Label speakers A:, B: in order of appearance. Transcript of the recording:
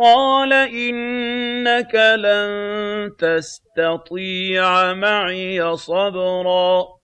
A: قَالَ إِنَّكَ لَن تَسْتَطِيعَ مَعِيَ صَبْرًا.